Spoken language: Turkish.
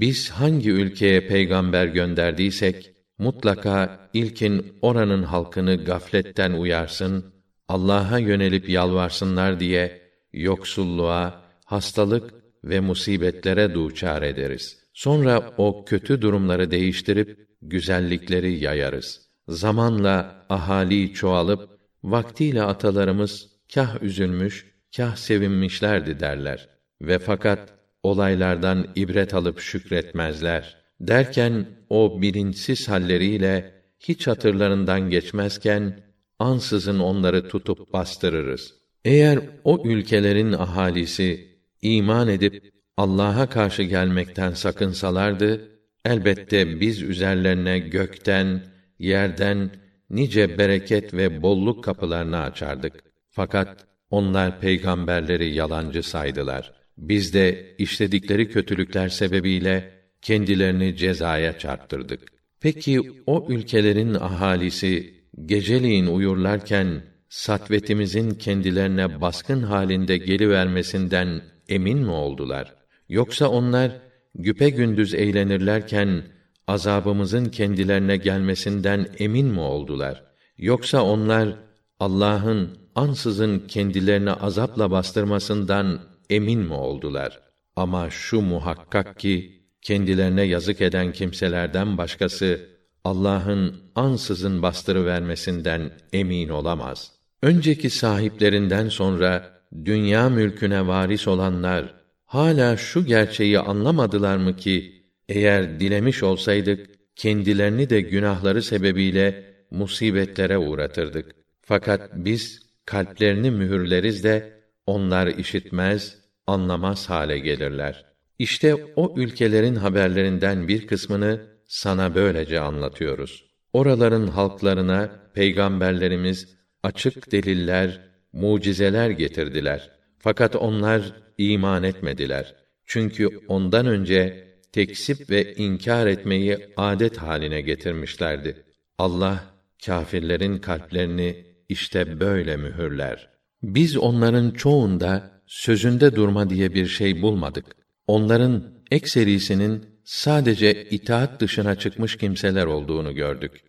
Biz hangi ülkeye peygamber gönderdiysek mutlaka ilkin oranın halkını gafletten uyarsın, Allah'a yönelip yalvarsınlar diye yoksulluğa, hastalık ve musibetlere duçar ederiz. Sonra o kötü durumları değiştirip güzellikleri yayarız. Zamanla ahali çoğalıp vaktiyle atalarımız kah üzülmüş, kah sevinmişlerdi derler. Ve fakat olaylardan ibret alıp şükretmezler. Derken o bilinçsiz halleriyle hiç hatırlarından geçmezken ansızın onları tutup bastırırız. Eğer o ülkelerin ahalisi iman edip Allah'a karşı gelmekten sakınsalardı, elbette biz üzerlerine gökten, yerden nice bereket ve bolluk kapılarını açardık. Fakat onlar peygamberleri yalancı saydılar. Biz de işledikleri kötülükler sebebiyle kendilerini cezaya çarptırdık. Peki o ülkelerin ahalisi geceliğin uyurlarken satvetimizin kendilerine baskın halinde gelivermesinden emin mi oldular? Yoksa onlar güpe gündüz eğlenirlerken azabımızın kendilerine gelmesinden emin mi oldular? Yoksa onlar Allah'ın ansızın kendilerine azapla bastırmasından emin mi oldular? Ama şu muhakkak ki kendilerine yazık eden kimselerden başkası Allah'ın ansızın bastırı vermesinden emin olamaz. Önceki sahiplerinden sonra dünya mülküne varis olanlar hala şu gerçeği anlamadılar mı ki eğer dilemiş olsaydık kendilerini de günahları sebebiyle musibetlere uğratırdık. Fakat biz kalplerini mühürleriz de onlar işitmez, anlamaz hale gelirler. İşte o ülkelerin haberlerinden bir kısmını sana böylece anlatıyoruz. Oraların halklarına peygamberlerimiz açık deliller, mucizeler getirdiler. Fakat onlar iman etmediler. Çünkü ondan önce teksip ve inkar etmeyi adet haline getirmişlerdi. Allah kâfirlerin kalplerini işte böyle mühürler. Biz onların çoğunda sözünde durma diye bir şey bulmadık. Onların ekserisinin sadece itaat dışına çıkmış kimseler olduğunu gördük.